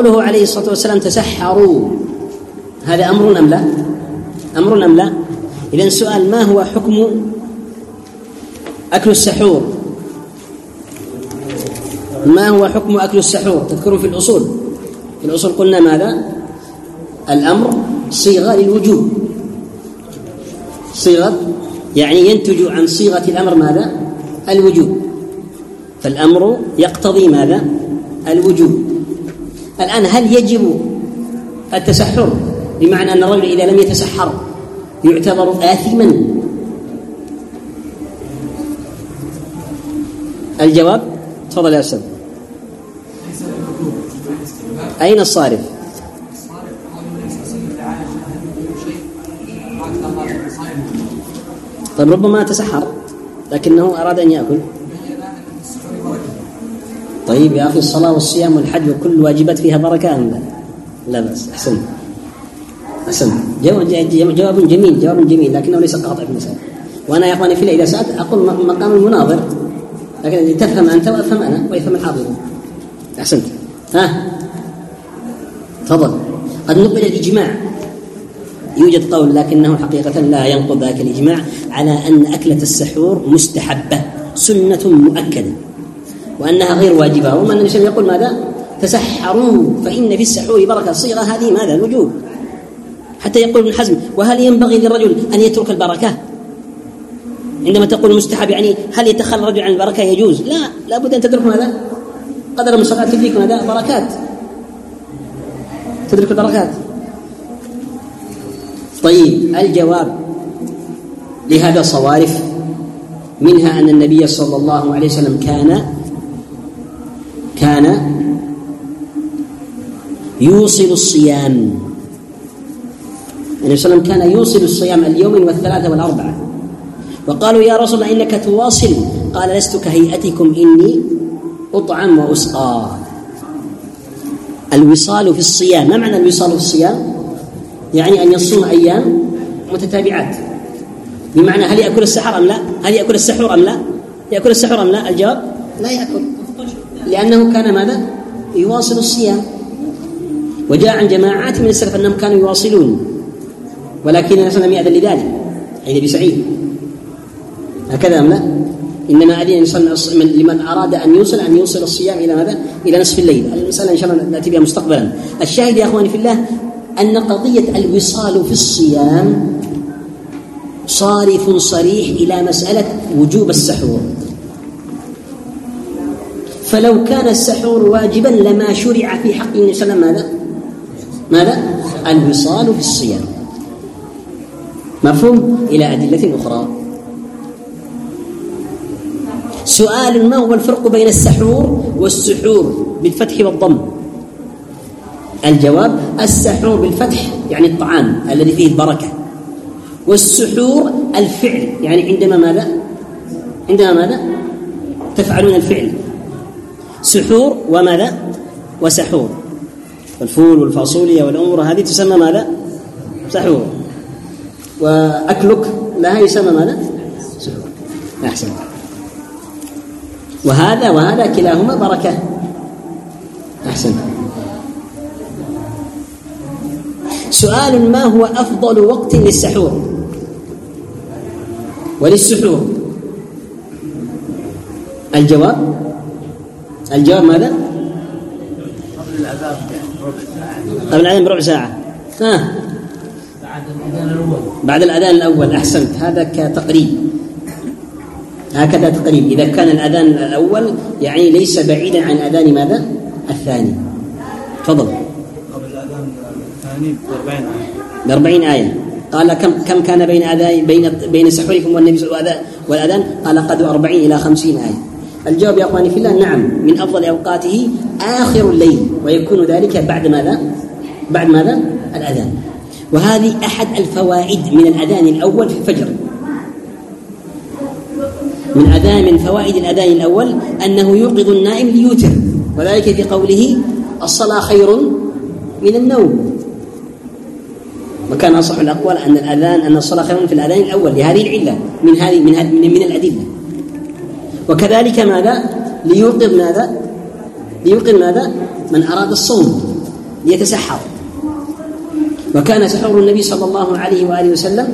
قوله عليه الصلاة والسلام تسحروا. هذا أمر أم لا؟ أمر أم لا؟ إذن سؤال ما هو حكم أكل السحور؟ ما هو حكم أكل السحور؟ تذكرون في الأصول. في الأصول قلنا ماذا؟ الأمر صيغة للوجوب. صيغة يعني ينتج عن صيغة الأمر ماذا؟ الوجوب. فالأمر يقتضي ماذا؟ الوجوب. الآن هل يجب التسحر؟ بمعنى أن الرجل إذا لم يتسحر يعتبر آثما؟ الجواب؟ تفضل يا أستاذ. أين الصارف؟ طيب ربما تسحر لكنه أراد أن يأكل. طيب يا أخي الصلاة والصيام والحج وكل واجبات فيها بركة أم لا؟ لا بأس أحسن. أحسن. جواب جميل جواب جميل لكنه ليس قاطع في المسألة وأنا يا إخواني في إذا سألت أقول مقام المناظر. لكن تفهم أنت وأفهم أنا ويفهم الحاضر أحسنت ها؟ تفضل. قد نقل الإجماع. يوجد قول لكنه حقيقة لا ينقض ذاك الإجماع على أن أكلة السحور مستحبة سنة مؤكدة. وأنها غير واجبة. وما النبي صلى يقول ماذا؟ تسحروا فإن في السحور بركة. صيغه هذه ماذا؟ الوجوب. حتى يقول ابن حزم وهل ينبغي للرجل أن يترك البركة؟ عندما تقول مستحب يعني هل يتخلى الرجل عن البركة يجوز؟ لا. لابد أن تدرك ماذا؟ قدر المستطاع فيك ماذا؟ بركات. تدرك البركات. طيب الجواب لهذا صوارف منها أن النبي صلى الله عليه وسلم كان كان يوصل الصيام النبي صلى الله عليه وسلم كان يوصل الصيام اليوم والثلاثة والأربعة وقالوا يا رسول الله إنك تواصل قال لست كهيئتكم إني أطعم وأسقى الوصال في الصيام ما معنى الوصال في الصيام؟ يعني أن يصوم أيام متتابعات بمعنى هل يأكل السحر أم لا؟ هل يأكل السحور أم لا؟ يأكل السحور أم لا؟ الجواب لا يأكل لأنه كان ماذا؟ يواصل الصيام. وجاء عن جماعات من السلف أنهم كانوا يواصلون. ولكن الناس لم يأذن لذلك عند أبي سعيد هكذا أم لا؟ إنما أذن الإنسان لمن أراد أن يوصل أن يوصل الصيام إلى ماذا؟ إلى نصف الليل. المسألة إن شاء الله نأتي بها مستقبلا. الشاهد يا أخواني في الله أن قضية الوصال في الصيام صارف صريح إلى مسألة وجوب السحور. فلو كان السحور واجبا لما شرع في حق النبي صلى الله عليه وسلم. ماذا؟ ماذا؟ الوصال في الصيام. مفهوم؟ إلى أدلة أخرى. سؤال ما هو الفرق بين السحور والسحور بالفتح والضم؟ الجواب السحور بالفتح يعني الطعام الذي فيه البركة. والسحور الفعل يعني عندما ماذا؟ عندما ماذا؟ تفعلون الفعل. سحور وماذا؟ وسحور. الفول والفاصوليا والأمور هذه تسمى ماذا؟ سحور. وأكلك لها يسمى ماذا؟ سحور. أحسن. وهذا وهذا كلاهما بركة. أحسن. سؤال ما هو أفضل وقت للسحور؟ وللسحور. الجواب الجواب ماذا؟ قبل الأذان قبل الأذان بربع ساعة. ها. بعد الأذان الأول بعد الأذان الأول أحسنت. هذا كتقريب. هكذا تقريب. إذا كان الأذان الأول يعني ليس بعيدا عن أذان ماذا؟ الثاني. تفضل. قبل الأذان الثاني ب 40 آية. ب 40 آية. قال كم كم كان بين أذان بين بين سحوركم والنبي والأذان؟ قال قد 40 إلى 50 آية. الجواب يا أخواني في الله نعم من أفضل أوقاته آخر الليل ويكون ذلك بعد ماذا؟ بعد ماذا؟ الأذان وهذه أحد الفوائد من الأذان الأول في الفجر من أذان من فوائد الأذان الأول أنه يوقظ النائم ليوتر وذلك في قوله الصلاة خير من النوم وكان أصح الأقوال أن الأذان أن الصلاة خير في الأذان الأول لهذه العلة من هذه من هذه من الأدلة وكذلك ماذا؟ ليوقظ ماذا؟ ليوقظ ماذا؟ من أراد الصوم ليتسحر. وكان سحور النبي صلى الله عليه وآله وسلم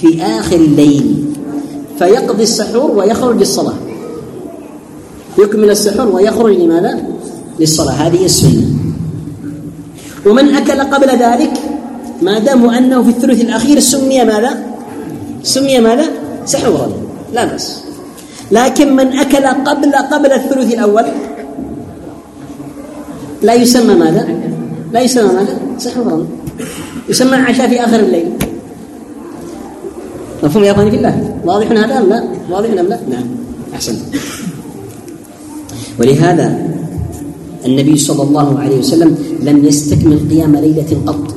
في آخر الليل فيقضي السحور ويخرج للصلاة. يكمل السحور ويخرج لماذا؟ للصلاة. هذه السنة. ومن أكل قبل ذلك ما دام أنه في الثلث الأخير سمي ماذا؟ سمي ماذا؟ سحورا. لا بأس. لكن من أكل قبل قبل الثلث الأول لا يسمى ماذا؟ لا يسمى ماذا؟ صح ولا يسمى عشاء في آخر الليل مفهوم يا أخواني في الله واضح هذا أم لا؟ واضح أم لا؟ نعم أحسن ولهذا النبي صلى الله عليه وسلم لم يستكمل قيام ليلة قط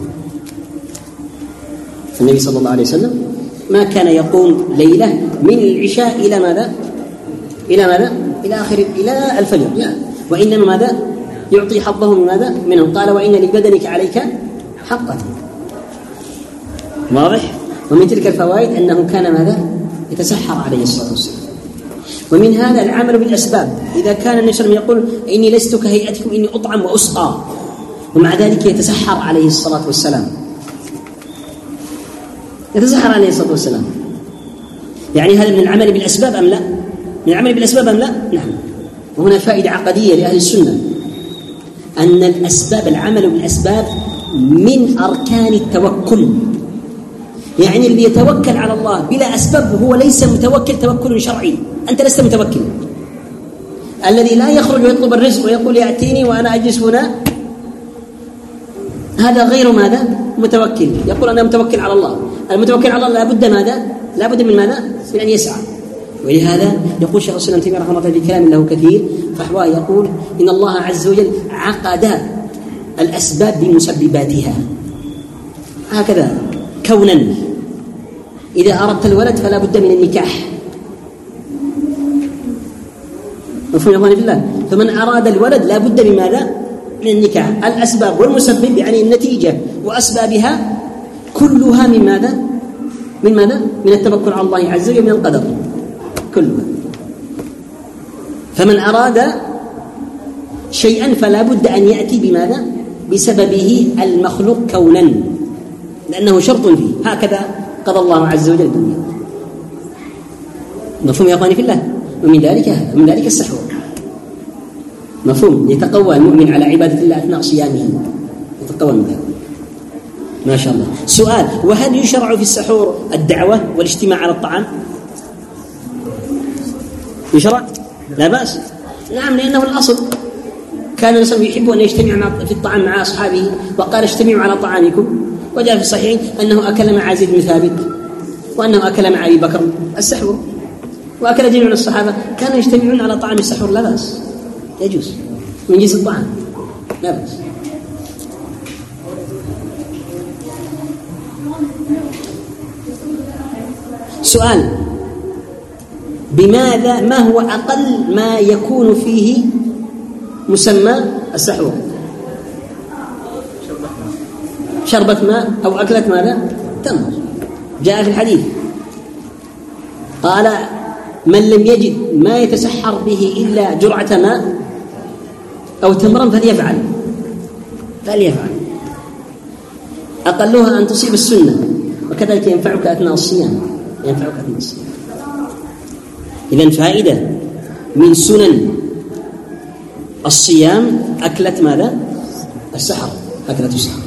النبي صلى الله عليه وسلم ما كان يقوم ليلة من العشاء إلى ماذا؟ إلى ماذا؟ إلى آخر إلى الفجر يعني وإنما ماذا؟ يعطي حظه من ماذا؟ منه قال وإن لبدنك عليك حقا واضح؟ ومن تلك الفوائد أنه كان ماذا؟ يتسحر عليه الصلاة والسلام ومن هذا العمل بالأسباب إذا كان النبي صلى يقول إني لست كهيئتكم إني أطعم وأسقى ومع ذلك يتسحر عليه الصلاة والسلام يتسحر عليه الصلاة والسلام يعني هذا من العمل بالأسباب أم لا؟ نعمل بالأسباب أم لا؟ نعم وهنا فائدة عقدية لأهل السنة أن الأسباب العمل بالأسباب من أركان التوكل يعني اللي يتوكل على الله بلا أسباب هو ليس متوكل توكل شرعي أنت لست متوكل الذي لا يخرج ويطلب الرزق ويقول يأتيني وأنا أجلس هنا هذا غير ماذا؟ متوكل يقول أنا متوكل على الله المتوكل على الله لابد ماذا؟ لابد من ماذا؟ من أن يسعى ولهذا يقول شيخ الإسلام تيمية رحمه الله في كلام له كثير فحواء يقول إن الله عز وجل عقد الأسباب بمسبباتها. هكذا كونا. إذا أردت الولد فلا بد من النكاح. مفهوم يا إخواني بالله فمن أراد الولد لا بد بماذا من النكاح. الأسباب والمسبب يعني النتيجة وأسبابها كلها من ماذا؟ من ماذا؟ من التوكل على الله عز وجل من القدر. كلها فمن أراد شيئا فلا بد أن يأتي بماذا؟ بسببه المخلوق كونا لأنه شرط فيه. هكذا قضى الله عز وجل الدنيا. مفهوم يا أخواني في الله؟ ومن ذلك من ذلك السحور مفهوم. يتقوى المؤمن على عبادة الله أثناء صيامه. يتقوى من ذلك. ما شاء الله. سؤال. وهل يشرع في السحور الدعوة والاجتماع على الطعام؟ يشرع لا بأس. نعم لأنه الأصل. كان الناس يحب أن يجتمع في الطعام مع أصحابه وقال اجتمعوا على طعامكم. وجاء في الصحيحين أنه أكل مع عزيز بن ثابت وأنه أكل مع أبي بكر. السحور وأكل جميع الصحابة. كانوا يجتمعون على طعام السحور لا بأس. يجوز. من جنس الطعام. لا بأس. سؤال. بماذا؟ ما هو أقل ما يكون فيه مسمى السحور شربة ماء أو أكلة ماذا؟ تمر. جاء في الحديث. قال من لم يجد ما يتسحر به إلا جرعة ماء أو تمرا فليفعل. فليفعل. أقلها أن تصيب السنة وكذلك ينفعك أثناء الصيام. ينفعك أثناء الصيام. إذا فائدة من سنن الصيام أكلة ماذا؟ السحر أكلة السحر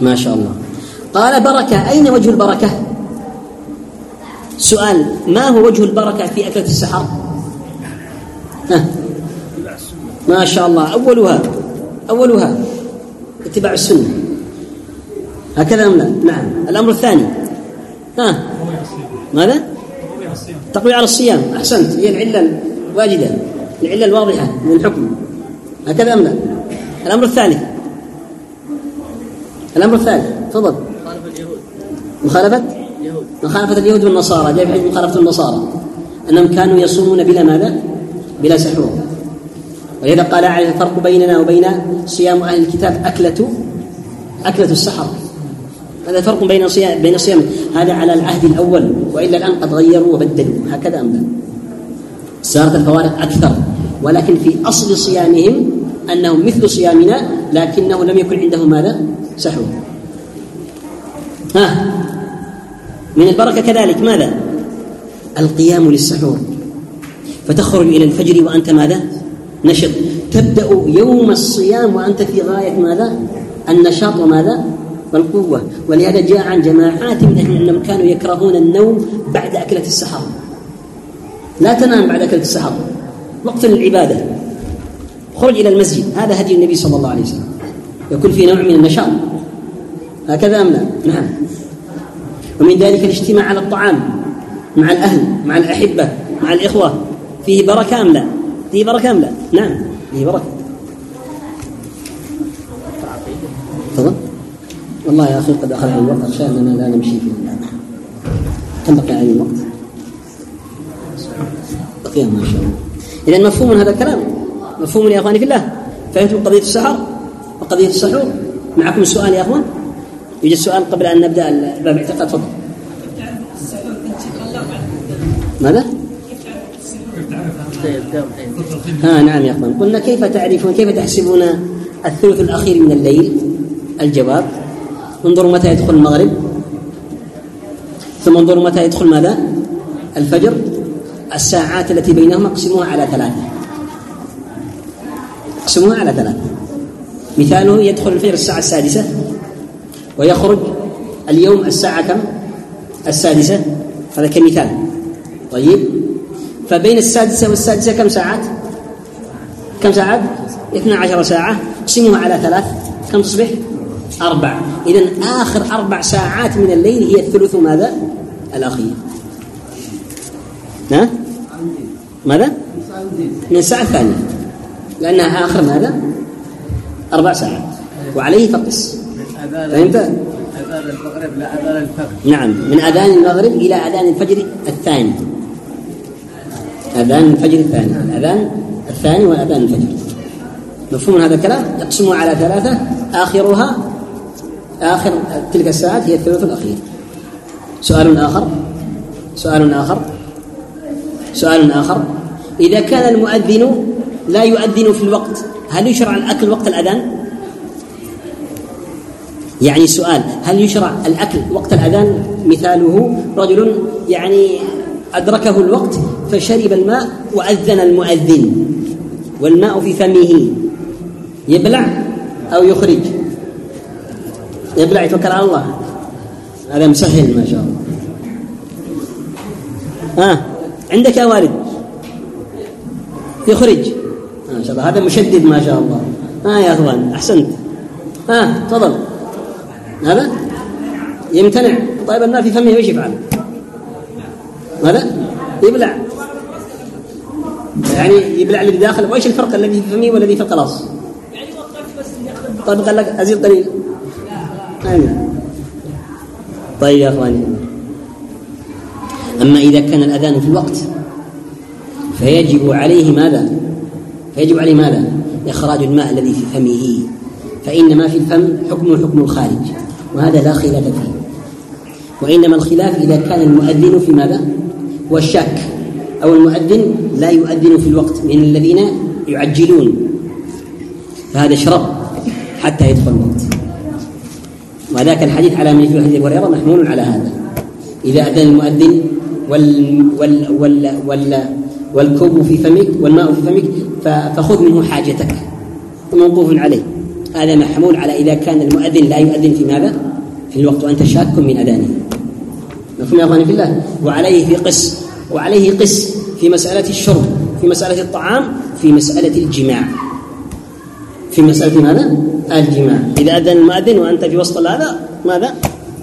ما شاء الله قال بركة أين وجه البركة؟ سؤال ما هو وجه البركة في أكلة السحر؟ ها ما شاء الله أولها أولها اتباع السنة هكذا أم لا؟ نعم الأمر الثاني ها ماذا؟ تقوي على الصيام. أحسنت. هي العلة الواجدة العلة الواضحة من الحكم. هكذا أم لا؟ الأمر الثاني الأمر الثالث. تفضل. مخالفة اليهود. مخالفة؟ اليهود والنصارى. جاء في مخالفة النصارى. أنهم كانوا يصومون بلا ماذا؟ بلا سحور. ولذا قال عليه الفرق بيننا وبين صيام أهل الكتاب أكلة أكلة السحر. هذا فرق بين صيام بين صيام هذا على العهد الأول وإلا الآن قد غيروا وبدلوا هكذا أم لا؟ صارت الفوارق أكثر ولكن في أصل صيامهم أنه مثل صيامنا لكنه لم يكن عنده ماذا؟ سحور ها من البركة كذلك ماذا؟ القيام للسحور فتخرج إلى الفجر وأنت ماذا؟ نشط تبدأ يوم الصيام وأنت في غاية ماذا؟ النشاط وماذا؟ والقوة ولهذا جاء عن جماعات من أهل العلم كانوا يكرهون النوم بعد أكلة السحر. لا تنام بعد أكلة السحر. وقت العبادة خرج إلى المسجد. هذا هدي النبي صلى الله عليه وسلم. يكون في نوع من النشاط. هكذا أم لا؟ نعم. ومن ذلك الاجتماع على الطعام مع الأهل مع الأحبة مع الإخوة. فيه بركة أم لا؟ فيه بركة أم لا؟ نعم فيه بركة. والله يا أخي قد اخذنا الوقت أخشى أننا لا نمشي في الآن كم بقي على الوقت؟ بقي ما شاء الله. إذا مفهوم هذا الكلام. مفهوم يا أخواني في الله. فهمتم قضية السحر وقضية السحور؟ معكم سؤال يا أخوان؟ يوجد سؤال قبل أن نبدأ باب الاعتقاد تفضل. ماذا؟ ها نعم يا أخوان. قلنا كيف تعرفون كيف تحسبون الثلث الأخير من الليل؟ الجواب انظروا متى يدخل المغرب؟ ثم انظروا متى يدخل ماذا؟ الفجر. الساعات التي بينهما اقسموها على ثلاثة. اقسموها على ثلاثة. مثاله يدخل الفجر الساعة السادسة ويخرج اليوم الساعة كم؟ السادسة. هذا كمثال. طيب. فبين السادسة والسادسة كم ساعات؟ كم ساعات؟ 12 ساعة. اقسموها على ثلاث. كم تصبح؟ أربع إذا آخر أربع ساعات من الليل هي الثلث ماذا؟ الأخير ها؟ ماذا؟ من الساعة الثانية لأنها آخر ماذا؟ أربع ساعات وعليه فقس فهمت؟ أذان المغرب إلى أذان الفجر نعم من أذان المغرب إلى أذان الفجر الثاني أذان الفجر الثاني الأذان الثاني وأذان الفجر مفهوم هذا الكلام؟ يقسمها على ثلاثة آخرها آخر تلك الساعات هي الثلث الأخير. سؤال آخر. سؤال آخر. سؤال آخر. إذا كان المؤذن لا يؤذن في الوقت هل يشرع الأكل وقت الأذان؟ يعني سؤال هل يشرع الأكل وقت الأذان؟ مثاله رجل يعني أدركه الوقت فشرب الماء وأذن المؤذن والماء في فمه يبلع أو يخرج. يبلع يتوكل على الله هذا مسهل ما شاء الله ها عندك يا والد يخرج ما شاء الله هذا مشدد ما شاء الله ها يا اخوان احسنت۔ ها تفضل۔ هذا يمتنع طيب النار في فمه إيش يفعل؟ ماذا؟ يبلع يعني يبلع اللي داخل وايش الفرق الذي في فمه والذي في القلاص؟ يعني وقفت بس طيب قال لك ازيد قليل طيب يا أخواني أما إذا كان الأذان في الوقت فيجب عليه ماذا؟ فيجب عليه ماذا؟ إخراج الماء الذي في فمه فإن ما في الفم حكم حكم الخارج وهذا لا خلاف فيه وإنما الخلاف إذا كان المؤذن في ماذا؟ هو الشاك أو المؤذن لا يؤذن في الوقت من الذين يعجلون فهذا شرب حتى يدخل وذاك الحديث على مثل حديث هريرة محمول على هذا. إذا أذن المؤذن وال وال وال وال والكوب في فمك والماء في فمك فخذ منه حاجتك. موقوف عليه. هذا محمول على إذا كان المؤذن لا يؤذن في ماذا؟ في الوقت وأنت شاك من أذانه. مفهوم يا أخواني في الله؟ وعليه في قس وعليه قس في مسألة الشرب في مسألة الطعام في مسألة الجماع. في مسألة ماذا؟ الجماع إذا أذن المؤذن وأنت في وسط هذا ماذا؟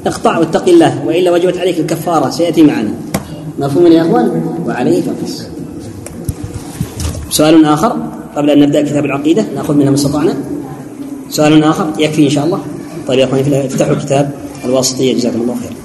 اقطع واتق الله وإلا وجبت عليك الكفارة سيأتي معنا مفهوم يا أخوان؟ وعليه فقص سؤال آخر قبل أن نبدأ كتاب العقيدة نأخذ منها ما استطعنا سؤال آخر يكفي إن شاء الله طيب يا أخواني افتحوا كتاب الواسطية جزاكم الله خير